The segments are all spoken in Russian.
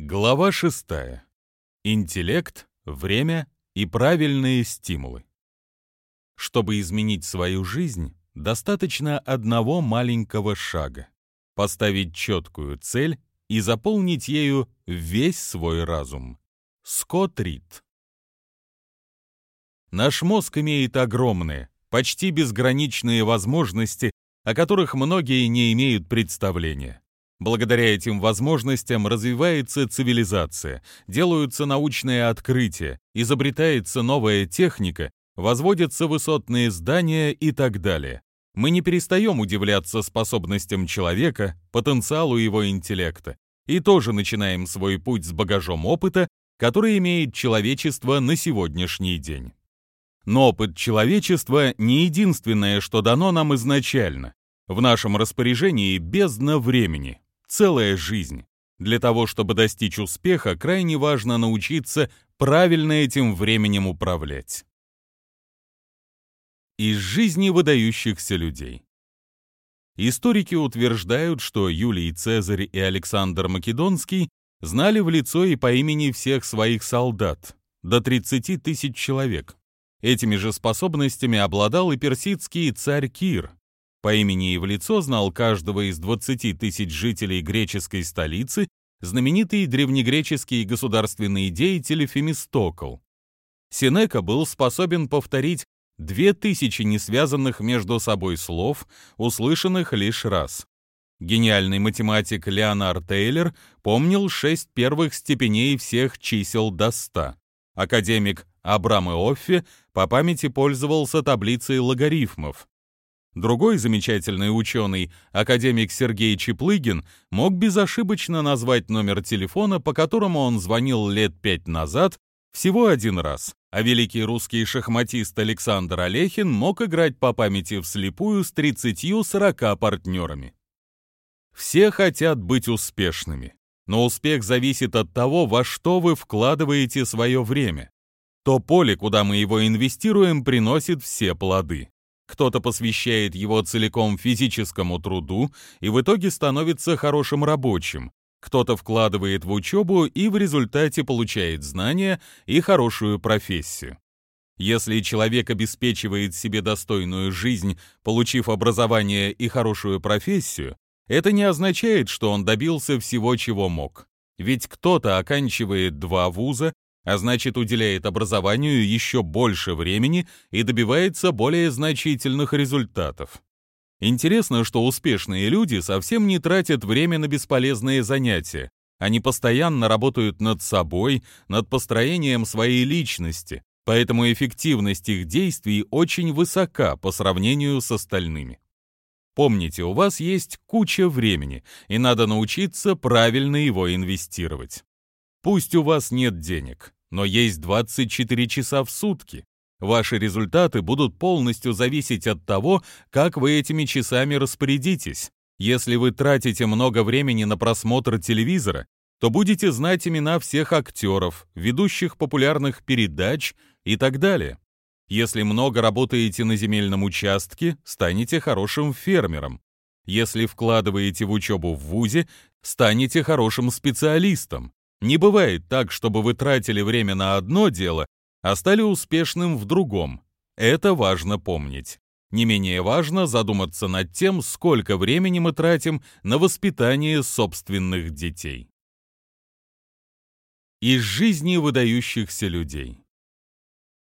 Глава 6. Интеллект, время и правильные стимулы. Чтобы изменить свою жизнь, достаточно одного маленького шага. Поставить четкую цель и заполнить ею весь свой разум. Скотт Рид. Наш мозг имеет огромные, почти безграничные возможности, о которых многие не имеют представления. Благодаря этим возможностям развивается цивилизация, делаются научные открытия, изобретается новая техника, возводятся высотные здания и так далее. Мы не перестаем удивляться способностям человека, потенциалу его интеллекта, и тоже начинаем свой путь с багажом опыта, который имеет человечество на сегодняшний день. Но опыт человечества не единственное, что дано нам изначально. В нашем распоряжении бездна времени, целая жизнь. Для того, чтобы достичь успеха, крайне важно научиться правильно этим временем управлять. Из жизни выдающихся людей. Историки утверждают, что Юлий Цезарь и Александр Македонский знали в лицо и по имени всех своих солдат, до 30 тысяч человек. Этими же способностями обладал и персидский царь Кир, по имени и в лицо знал каждого из 20 тысяч жителей греческой столицы знаменитый древнегреческий государственный деятель Фемистокл. Синека был способен повторить две тысячи несвязанных между собой слов, услышанных лишь раз. Гениальный математик Леонард Тейлер помнил шесть первых степеней всех чисел до ста. Академик Абрам Иоффе по памяти пользовался таблицей логарифмов. Другой замечательный ученый, академик Сергей Чеплыгин, мог безошибочно назвать номер телефона, по которому он звонил лет пять назад, всего один раз. А великий русский шахматист Александр Олехин мог играть по памяти вслепую с 30-40 партнерами. Все хотят быть успешными, но успех зависит от того, во что вы вкладываете свое время. То поле, куда мы его инвестируем, приносит все плоды. Кто-то посвящает его целиком физическому труду и в итоге становится хорошим рабочим. Кто-то вкладывает в учебу и в результате получает знания и хорошую профессию. Если человек обеспечивает себе достойную жизнь, получив образование и хорошую профессию, это не означает, что он добился всего, чего мог. Ведь кто-то оканчивает два вуза, а значит уделяет образованию еще больше времени и добивается более значительных результатов. Интересно, что успешные люди совсем не тратят время на бесполезные занятия. Они постоянно работают над собой, над построением своей личности, поэтому эффективность их действий очень высока по сравнению с остальными. Помните, у вас есть куча времени, и надо научиться правильно его инвестировать. Пусть у вас нет денег, но есть 24 часа в сутки. Ваши результаты будут полностью зависеть от того, как вы этими часами распорядитесь. Если вы тратите много времени на просмотр телевизора, то будете знать имена всех актеров, ведущих популярных передач и так далее. Если много работаете на земельном участке, станете хорошим фермером. Если вкладываете в учебу в ВУЗе, станете хорошим специалистом. Не бывает так, чтобы вы тратили время на одно дело, а стали успешным в другом. Это важно помнить. Не менее важно задуматься над тем, сколько времени мы тратим на воспитание собственных детей. Из жизни выдающихся людей.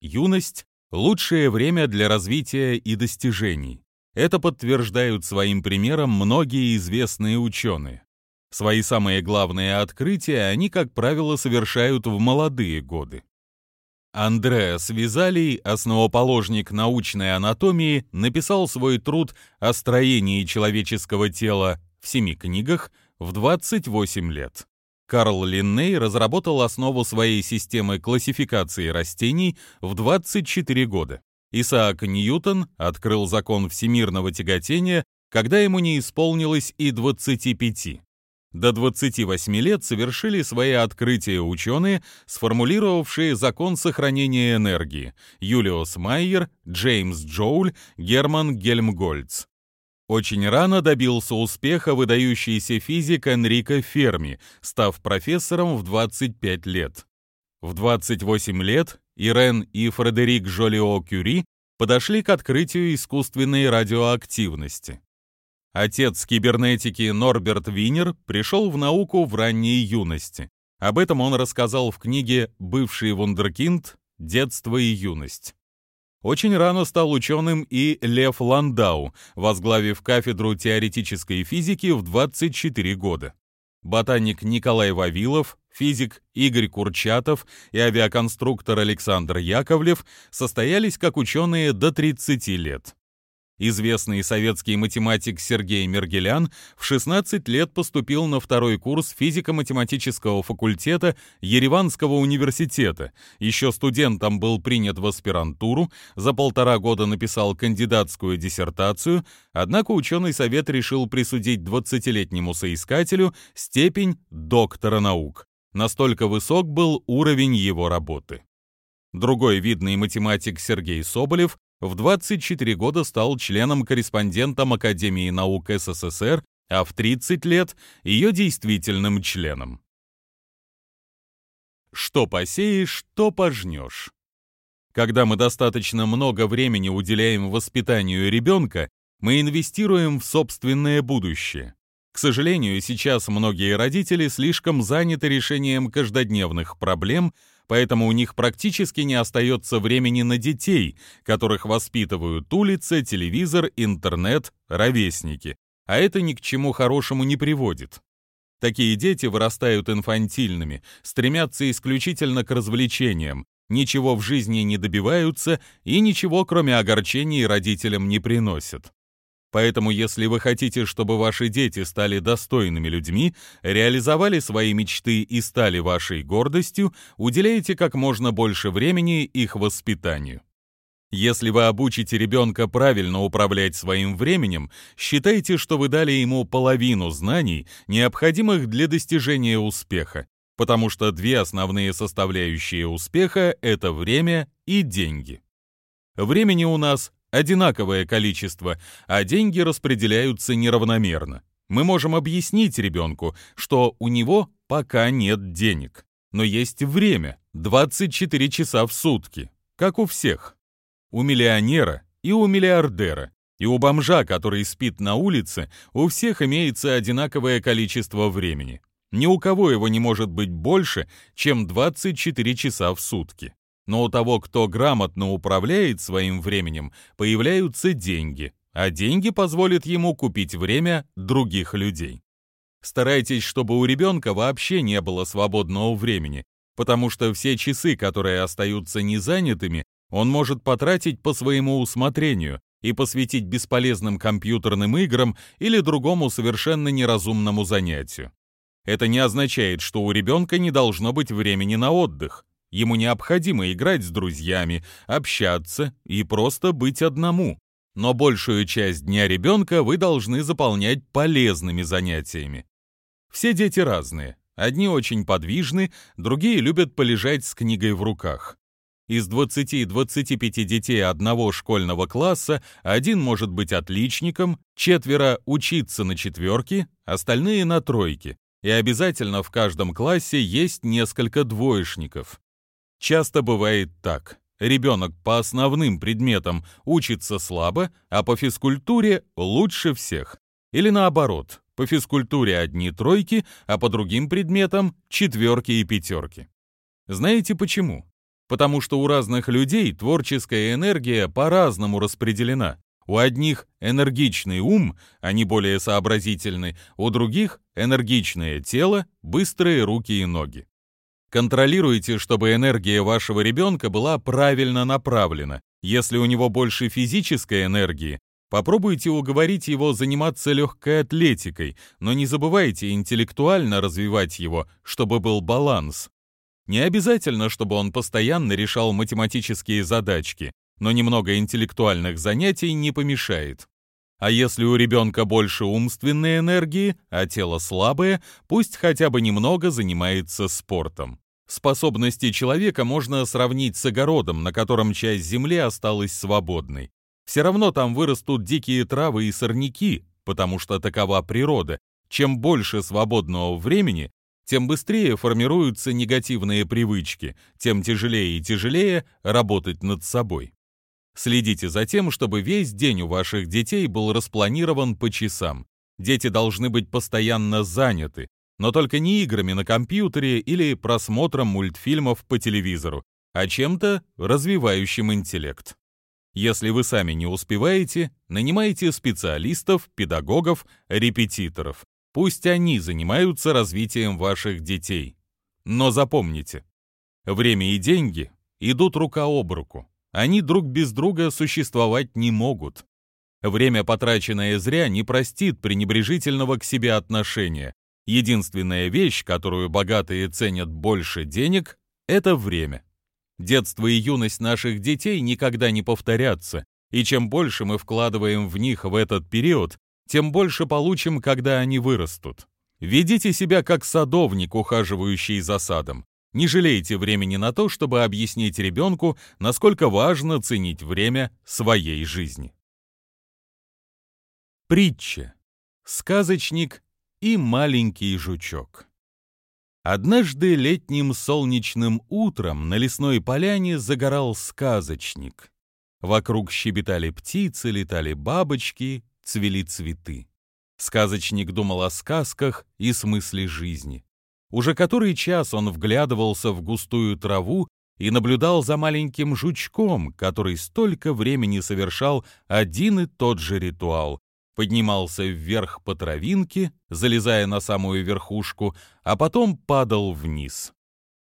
Юность – лучшее время для развития и достижений. Это подтверждают своим примером многие известные ученые. Свои самые главные открытия они, как правило, совершают в молодые годы. Андреас Визалий, основоположник научной анатомии, написал свой труд о строении человеческого тела в семи книгах в 28 лет. Карл Линней разработал основу своей системы классификации растений в 24 года. Исаак Ньютон открыл закон всемирного тяготения, когда ему не исполнилось и 25. До 28 лет совершили свои открытия ученые, сформулировавшие закон сохранения энергии Юлиус Майер, Джеймс Джоуль, Герман Гельмгольц. Очень рано добился успеха выдающийся физик Энрико Ферми, став профессором в 25 лет. В 28 лет Ирен и Фредерик Жолио-Кюри подошли к открытию искусственной радиоактивности. Отец кибернетики Норберт Винер пришел в науку в ранней юности. Об этом он рассказал в книге «Бывший вундеркинд. Детство и юность». Очень рано стал ученым и Лев Ландау, возглавив кафедру теоретической физики в 24 года. Ботаник Николай Вавилов, физик Игорь Курчатов и авиаконструктор Александр Яковлев состоялись как ученые до 30 лет. Известный советский математик Сергей Мергелян в 16 лет поступил на второй курс физико-математического факультета Ереванского университета. Еще студентом был принят в аспирантуру, за полтора года написал кандидатскую диссертацию, однако ученый совет решил присудить 20-летнему соискателю степень доктора наук. Настолько высок был уровень его работы. Другой видный математик Сергей Соболев в 24 года стал членом-корреспондентом Академии наук СССР, а в 30 лет ее действительным членом. Что посеешь, то пожнешь. Когда мы достаточно много времени уделяем воспитанию ребенка, мы инвестируем в собственное будущее. К сожалению, сейчас многие родители слишком заняты решением каждодневных проблем, поэтому у них практически не остается времени на детей, которых воспитывают улица, телевизор, интернет, ровесники. А это ни к чему хорошему не приводит. Такие дети вырастают инфантильными, стремятся исключительно к развлечениям, ничего в жизни не добиваются и ничего, кроме огорчений, родителям не приносят. Поэтому, если вы хотите, чтобы ваши дети стали достойными людьми, реализовали свои мечты и стали вашей гордостью, уделяйте как можно больше времени их воспитанию. Если вы обучите ребенка правильно управлять своим временем, считайте, что вы дали ему половину знаний, необходимых для достижения успеха, потому что две основные составляющие успеха — это время и деньги. Времени у нас одинаковое количество, а деньги распределяются неравномерно. Мы можем объяснить ребенку, что у него пока нет денег, но есть время, 24 часа в сутки, как у всех. У миллионера и у миллиардера, и у бомжа, который спит на улице, у всех имеется одинаковое количество времени. Ни у кого его не может быть больше, чем 24 часа в сутки но у того, кто грамотно управляет своим временем, появляются деньги, а деньги позволят ему купить время других людей. Старайтесь, чтобы у ребенка вообще не было свободного времени, потому что все часы, которые остаются незанятыми, он может потратить по своему усмотрению и посвятить бесполезным компьютерным играм или другому совершенно неразумному занятию. Это не означает, что у ребенка не должно быть времени на отдых. Ему необходимо играть с друзьями, общаться и просто быть одному. Но большую часть дня ребенка вы должны заполнять полезными занятиями. Все дети разные. Одни очень подвижны, другие любят полежать с книгой в руках. Из 20-25 детей одного школьного класса один может быть отличником, четверо учиться на четверке, остальные на тройке. И обязательно в каждом классе есть несколько двоечников. Часто бывает так. Ребенок по основным предметам учится слабо, а по физкультуре лучше всех. Или наоборот, по физкультуре одни тройки, а по другим предметам четверки и пятерки. Знаете почему? Потому что у разных людей творческая энергия по-разному распределена. У одних энергичный ум, они более сообразительны, у других энергичное тело, быстрые руки и ноги. Контролируйте, чтобы энергия вашего ребенка была правильно направлена. Если у него больше физической энергии, попробуйте уговорить его заниматься легкой атлетикой, но не забывайте интеллектуально развивать его, чтобы был баланс. Не обязательно, чтобы он постоянно решал математические задачки, но немного интеллектуальных занятий не помешает. А если у ребенка больше умственной энергии, а тело слабое, пусть хотя бы немного занимается спортом. Способности человека можно сравнить с огородом, на котором часть земли осталась свободной. Все равно там вырастут дикие травы и сорняки, потому что такова природа. Чем больше свободного времени, тем быстрее формируются негативные привычки, тем тяжелее и тяжелее работать над собой. Следите за тем, чтобы весь день у ваших детей был распланирован по часам. Дети должны быть постоянно заняты, но только не играми на компьютере или просмотром мультфильмов по телевизору, а чем-то развивающим интеллект. Если вы сами не успеваете, нанимайте специалистов, педагогов, репетиторов. Пусть они занимаются развитием ваших детей. Но запомните, время и деньги идут рука об руку. Они друг без друга существовать не могут. Время, потраченное зря, не простит пренебрежительного к себе отношения. Единственная вещь, которую богатые ценят больше денег, это время. Детство и юность наших детей никогда не повторятся, и чем больше мы вкладываем в них в этот период, тем больше получим, когда они вырастут. Ведите себя как садовник, ухаживающий за садом. Не жалейте времени на то, чтобы объяснить ребенку, насколько важно ценить время своей жизни. Притча. Сказочник и маленький жучок. Однажды летним солнечным утром на лесной поляне загорал сказочник. Вокруг щебетали птицы, летали бабочки, цвели цветы. Сказочник думал о сказках и смысле жизни. Уже который час он вглядывался в густую траву и наблюдал за маленьким жучком, который столько времени совершал один и тот же ритуал. Поднимался вверх по травинке, залезая на самую верхушку, а потом падал вниз.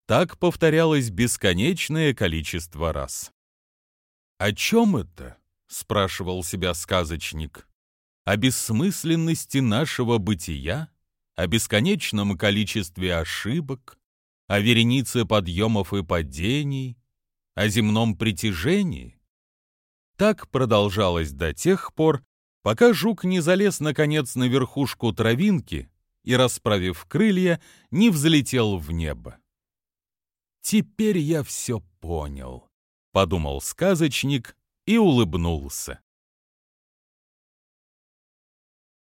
Так повторялось бесконечное количество раз. «О чем это?» — спрашивал себя сказочник о бессмысленности нашего бытия, о бесконечном количестве ошибок, о веренице подъемов и падений, о земном притяжении. Так продолжалось до тех пор, пока жук не залез наконец на верхушку травинки и, расправив крылья, не взлетел в небо. «Теперь я все понял», — подумал сказочник и улыбнулся.